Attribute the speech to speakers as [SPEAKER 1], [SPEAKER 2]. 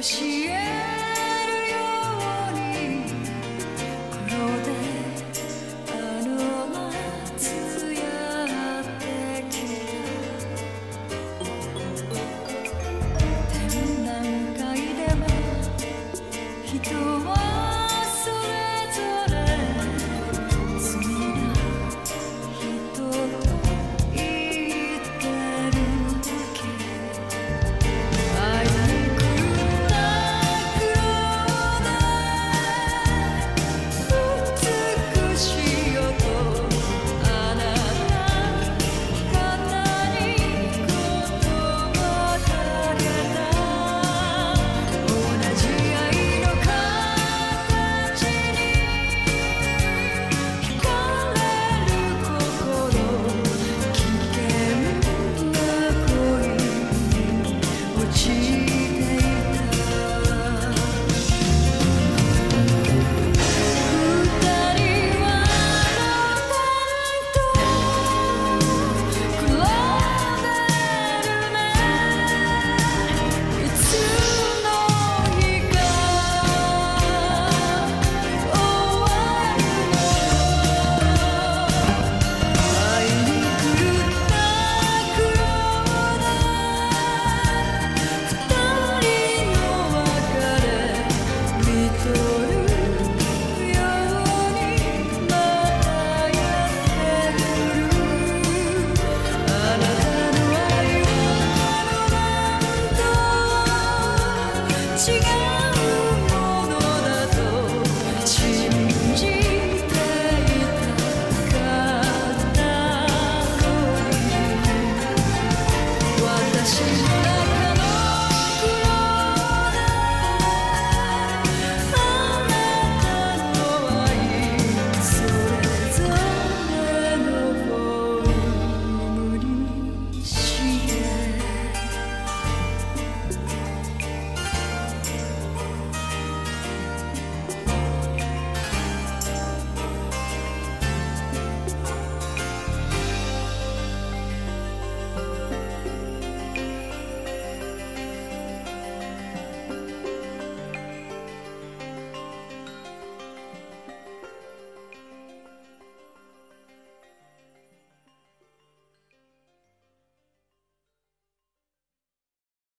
[SPEAKER 1] 不喜悦。